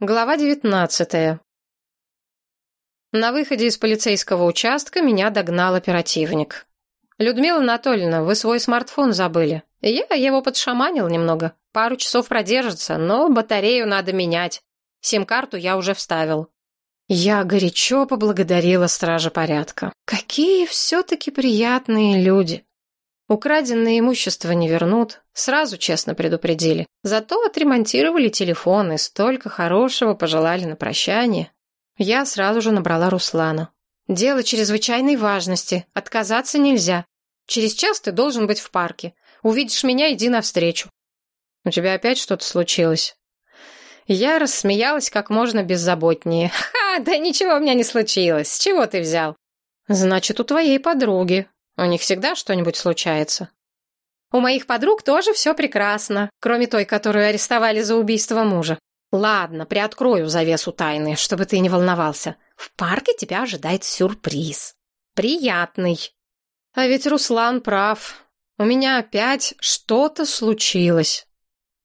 Глава девятнадцатая. На выходе из полицейского участка меня догнал оперативник. «Людмила Анатольевна, вы свой смартфон забыли. Я его подшаманил немного. Пару часов продержится, но батарею надо менять. Сим-карту я уже вставил». Я горячо поблагодарила стража порядка. Какие все-таки приятные люди. Украденное имущество не вернут, сразу честно предупредили. Зато отремонтировали телефон и столько хорошего пожелали на прощание. Я сразу же набрала Руслана. «Дело чрезвычайной важности, отказаться нельзя. Через час ты должен быть в парке. Увидишь меня, иди навстречу». «У тебя опять что-то случилось?» Я рассмеялась как можно беззаботнее. «Ха, да ничего у меня не случилось. С чего ты взял?» «Значит, у твоей подруги», у них всегда что-нибудь случается. У моих подруг тоже все прекрасно, кроме той, которую арестовали за убийство мужа. Ладно, приоткрою завесу тайны, чтобы ты не волновался. В парке тебя ожидает сюрприз. Приятный. А ведь Руслан прав. У меня опять что-то случилось.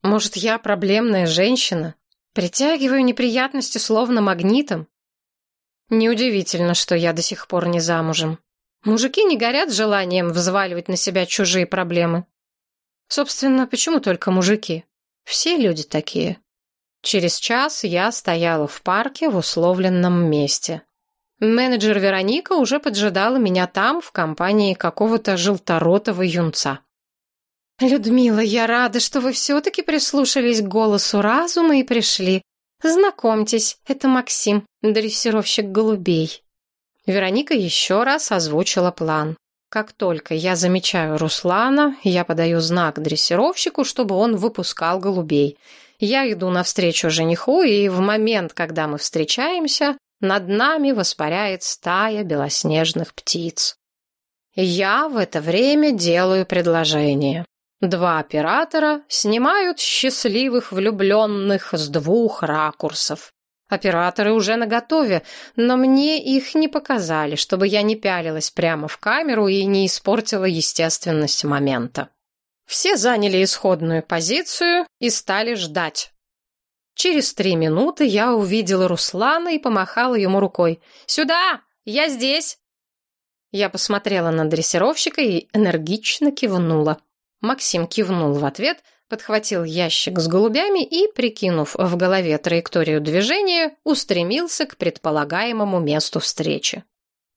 Может, я проблемная женщина? Притягиваю неприятности словно магнитом? Неудивительно, что я до сих пор не замужем. Мужики не горят желанием взваливать на себя чужие проблемы. Собственно, почему только мужики? Все люди такие. Через час я стояла в парке в условленном месте. Менеджер Вероника уже поджидала меня там, в компании какого-то желторотого юнца. «Людмила, я рада, что вы все-таки прислушались к голосу разума и пришли. Знакомьтесь, это Максим, дрессировщик голубей». Вероника еще раз озвучила план. Как только я замечаю Руслана, я подаю знак дрессировщику, чтобы он выпускал голубей. Я иду навстречу жениху, и в момент, когда мы встречаемся, над нами воспаряет стая белоснежных птиц. Я в это время делаю предложение. Два оператора снимают счастливых влюбленных с двух ракурсов. Операторы уже наготове, но мне их не показали, чтобы я не пялилась прямо в камеру и не испортила естественность момента. Все заняли исходную позицию и стали ждать. Через три минуты я увидела Руслана и помахала ему рукой. «Сюда! Я здесь!» Я посмотрела на дрессировщика и энергично кивнула. Максим кивнул в ответ, подхватил ящик с голубями и, прикинув в голове траекторию движения, устремился к предполагаемому месту встречи.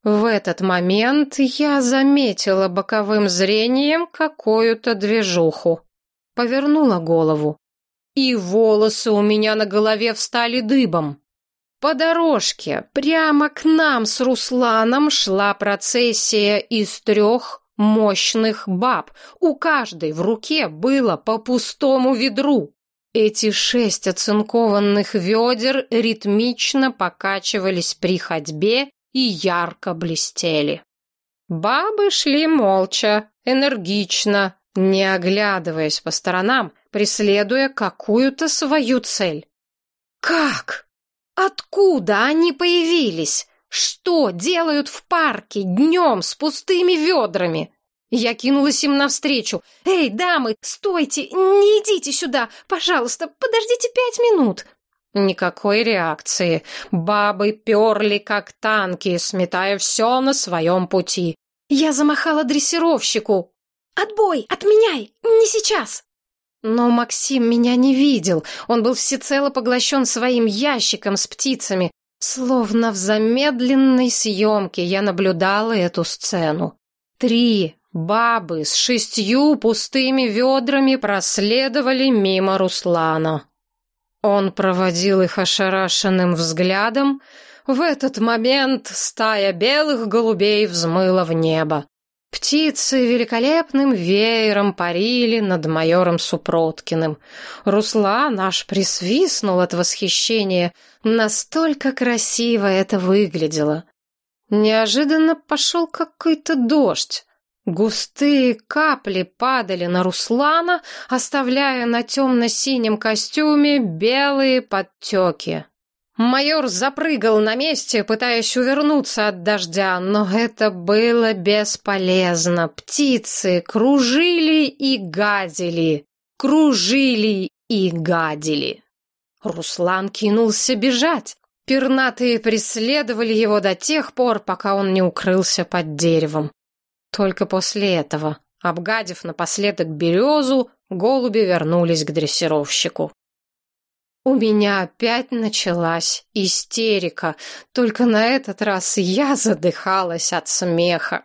В этот момент я заметила боковым зрением какую-то движуху. Повернула голову. И волосы у меня на голове встали дыбом. По дорожке прямо к нам с Русланом шла процессия из трех мощных баб. У каждой в руке было по пустому ведру. Эти шесть оцинкованных ведер ритмично покачивались при ходьбе и ярко блестели. Бабы шли молча, энергично, не оглядываясь по сторонам, преследуя какую-то свою цель. Как? Откуда они появились? Что делают в парке днем с пустыми ведрами? Я кинулась им навстречу. «Эй, дамы, стойте! Не идите сюда! Пожалуйста, подождите пять минут!» Никакой реакции. Бабы перли, как танки, сметая все на своем пути. Я замахала дрессировщику. «Отбой! Отменяй! Не сейчас!» Но Максим меня не видел. Он был всецело поглощен своим ящиком с птицами. Словно в замедленной съемке я наблюдала эту сцену. Три бабы с шестью пустыми ведрами проследовали мимо Руслана. Он проводил их ошарашенным взглядом. В этот момент стая белых голубей взмыла в небо. Птицы великолепным веером парили над майором Супроткиным. Руслан аж присвистнул от восхищения. Настолько красиво это выглядело. Неожиданно пошел какой-то дождь. Густые капли падали на Руслана, оставляя на темно-синем костюме белые подтеки. Майор запрыгал на месте, пытаясь увернуться от дождя, но это было бесполезно. Птицы кружили и гадили, кружили и гадили. Руслан кинулся бежать. Пернатые преследовали его до тех пор, пока он не укрылся под деревом. Только после этого, обгадив напоследок березу, голуби вернулись к дрессировщику. У меня опять началась истерика, только на этот раз я задыхалась от смеха.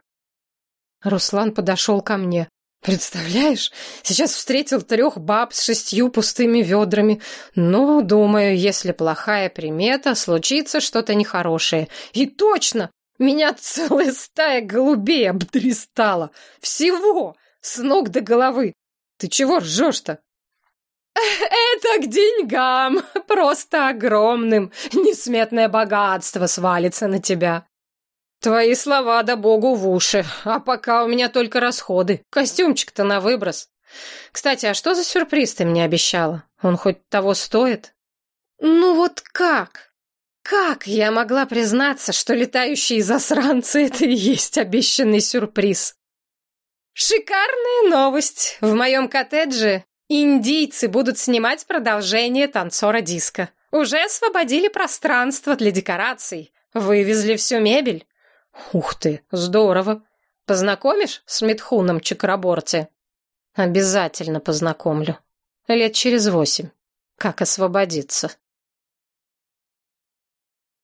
Руслан подошел ко мне. Представляешь, сейчас встретил трех баб с шестью пустыми ведрами. Но, думаю, если плохая примета, случится что-то нехорошее. И точно! Меня целая стая голубей обдристала. Всего! С ног до головы. Ты чего ржешь-то? «Это к деньгам, просто огромным. Несметное богатство свалится на тебя». «Твои слова да богу в уши, а пока у меня только расходы. Костюмчик-то на выброс. Кстати, а что за сюрприз ты мне обещала? Он хоть того стоит?» «Ну вот как? Как я могла признаться, что летающие засранцы — это и есть обещанный сюрприз?» «Шикарная новость! В моем коттедже Индийцы будут снимать продолжение танцора диска. Уже освободили пространство для декораций. Вывезли всю мебель. Ух ты, здорово. Познакомишь с Митхуном Чакраборти? Обязательно познакомлю. Лет через восемь. Как освободиться?